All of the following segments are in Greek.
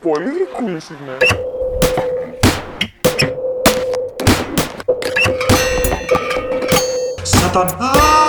Πολύ γλυκούλης είναι. Σατανά!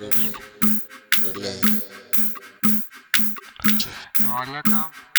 Relax. Relax. No,